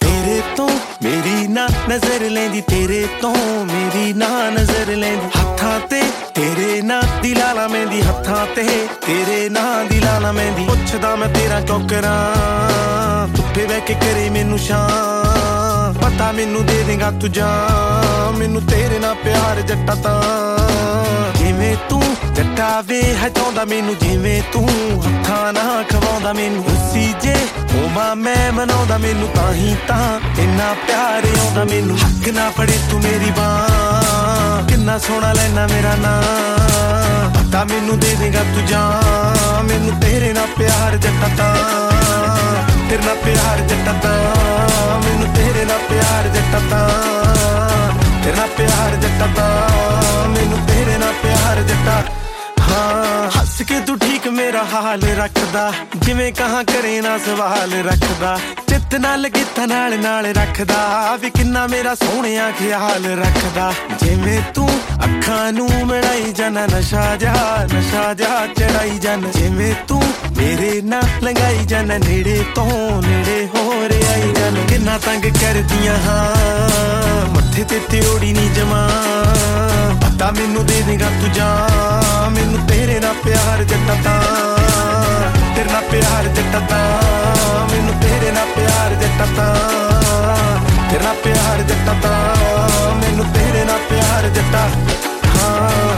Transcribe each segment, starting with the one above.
ਤੇਰੇ ਤੋਂ ਮੇਰੀ ਨਾ ਨਜ਼ਰ ਲੈਂਦੀ, ਤੇਰੇ ਤੋਂ ਮੇਰੀ ਨਾ ਨਜ਼ਰ ਲੈਂਦੀ। ਹੱਥਾਂ ਤੇ ਤੇਰੇ ਨਾਂ ਦੀ ਲਾਲਾ ਮਹਿੰਦੀ, ਹੱਥਾਂ ਤੇ ਤੇਰੇ ਨਾਂ ਦੀ ਲਾਲਾ ਮਹਿੰਦੀ। ਪੁੱਛਦਾ ਮੈਂ ਤੇਰਾ ਚੌਕਰਾਂ ਉੱਤੇ ਬਹਿ ਕੇ ਕਰੇ ਮੈਨੂੰ ਸ਼ਾਂ ਪਤਾ ਮੈਨੂੰ ਦੇ ਦੇਗਾ ਤੂੰ ਜਾ ਮੈਨੂੰ ਤੇਰੇ ਨਾਲ ਪਿਆਰ ਜੱਟਾ ਤਾਂ। ਜਿਵੇਂ ਤੂੰ ਹਟਾਉਂਦਾ ਮੈਨੂੰ ਜਿਵੇਂ ਤੂੰ। ਹੱਥਾਂ ਨਾਲ ਖਵਾਉਂਦਾ ਮੈਨੂੰ ਸੀ ਜੇ। ਹੋਵਾਂ ਮੈਂ ਮਨਾਉਂਦਾ ਮੈਨੂੰ ਤਾਂ ਹੀ ਤਾਂ। ਇੰਨਾ ਪਿਆਰ ਆਉਂਦਾ ਮੈਨੂੰ। ਹੱਕ ਨਾ ਫੜੇ ਤੂੰ ਮੇਰੀ ਬਾਹ ਕਿੰਨਾ ਸੋਹਣਾ ਲੈਣਾ ਮੇਰਾ ਨਾਂ। ਤਾਂ ਮੈਨੂੰ ਦੇ ਦੇਗਾ ਤੂੰ ਜਾ ਮੈਨੂੰ ਤੇਰੇ ਨਾਲ ਪਿਆਰ ਜੱਟਾ ਤਾਂ ਤੇਰੇ ਨਾਲ ਪਿਆਰ ਜੱਟਾ ਹੱਸ ਕੇ ਤੂੰ ਠੀਕ ਮੇਰਾ ਹਾਲ ਰੱਖਦਾ। ਜਿਵੇਂ ਕਹਾ ਕਰੇ ਨਾ ਸਵਾਲ ਰੱਖਦਾ। ਚਿੱਤ ਨਾਲ ਲੱਗੇ ਨਾਲ ਨਾਲ ਰੱਖਦਾ। ਵੀ ਕਿੰਨਾ ਮੇਰਾ ਸੋਹਣਿਆ ਖਿਆਲ ਰੱਖਦਾ। ਜਿਵੇਂ ਤੂੰ ਅੱਖਾਂ ਨੂੰ ਮਿਲਾਈ ਜਾਣਾ ਨਸ਼ਾ ਜਾ ਨਸ਼ਾ ਜਾ ਚੜਾਈ ਜਾਣਾ ਜਿਵੇਂ ਤੂੰ ਮੇਰੇ ਨਾਲ ਲੰਗਾਈ ਜਾਣਾ ਨੇੜੇ ਤੋਂ ਨੇੜੇ ਹੋ ਰਹੀ ਜਾਣਾ ਕਿੰਨਾ ਤੰਗ ਕਰਦੀਆਂ ਹਾਂ। ਮੱਥੇ ਤੇ ਤਿਉੜੀ ਨਹੀਂ ਜਮਾ। ਪਤਾ ਮੈਨੂੰ ਦੇ ਦੇਗਾ ਤੂੰ ਜਾ ਮੈਨੂੰ ਤੇਰੇ ਨਾਲ ਪਿਆਰ ਜੱਟਾ ਤਾਂ। ਤੇਰੇ ਨਾਲ ਪਿਆਰ ਜੱਟਾ ਤਾਂ। ਮੈਨੂੰ ਤੇਰੇ ਨਾਲ ਪਿਆਰ ਜੱਟਾ ਤਾਂ। ਤੇਰੇ ਨਾਲ ਪਿਆਰ ਜੱਟਾ ਤਾਂ। ਮੈਨੂੰ ਤੇਰੇ ਨਾਲ ਪਿਆਰ ਜੱਟਾ ਹਾਂ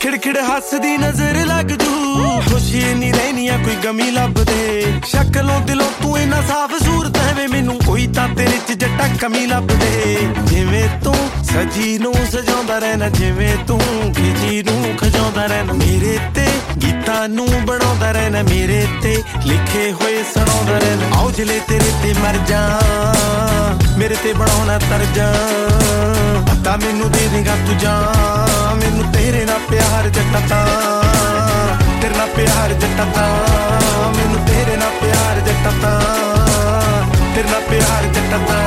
ਖਿੜਖਿੜ ਹੱਸਦੀ ਨਜ਼ਰ ਲੱਗਦੀ ਖੁਸ਼ੀ ਨਹੀਂ ਰਹਿਣੀ ਆ ਕੋਈ ਗਮੀ ਲੱਭਦੇ। ਸ਼ਕਲੋਂ ਦਿਲੋਂ ਤੂੰ ਇਨਾ ਸਾਫ਼ ਸੂਰਤ ਹੈ ਮੈਨੂੰ ਕੋਈ ਤਾਂ ਤੇਰੇ ਚ ਜੱਟਾ ਕਮੀ ਲੱਭਦੇ। ਜਿਵੇਂ ਤੂੰ ਸਜੀ ਨੂੰ ਸਜਾਉਂਦਾ ਰਹਿਣਾ, ਜਿਵੇਂ ਤੂੰ ਖਿਜੀ ਨੂੰ ਖਜਾਉਂਦਾ ਰਹਿਣਾ, ਮੇਰੇ ਤੇ ਗੀਤਾਂ ਨੂੰ ਬਣਾਉਂਦਾ ਰਹਿਣਾ, ਮੇਰੇ ਤੇ ਲਿਖੇ ਹੋਏ ਸੁਣਾਉਂਦਾ ਰਹਿਣਾ। ਆਉ ਜਲੇ ਤੇਰੇ ਤੇ ਮਰ ਜਾ, ਮੇਰੇ ਤੇ ਬਣਾਉਣਾ ਤਰਜਾ। ਪਤਾ ਮੈਨੂੰ ਦੇ ਦੇਗਾ ਤੂੰ ਜਾ, ਮੈਨੂੰ ਤੇਰੇ ਨਾਲ ਪਿਆਰ ਜੱਟਾ ਤਾਂ ਤੇਰੇ ਨਾਲ ਪਿਆਰ ਜੱਟਾ ਤਾਂ ਮੈਨੂੰ ਤੇਰੇ ਨਾਲ ਪਿਆਰ ਜੱਟਾ ਤਾਂ ਤੇਰੇ ਨਾਲ ਪਿਆਰ ਜੱਟਾ ਤਾਂ